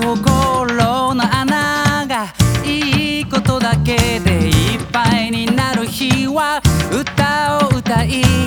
心の穴がいいことだけでいっぱいになる日は歌を歌い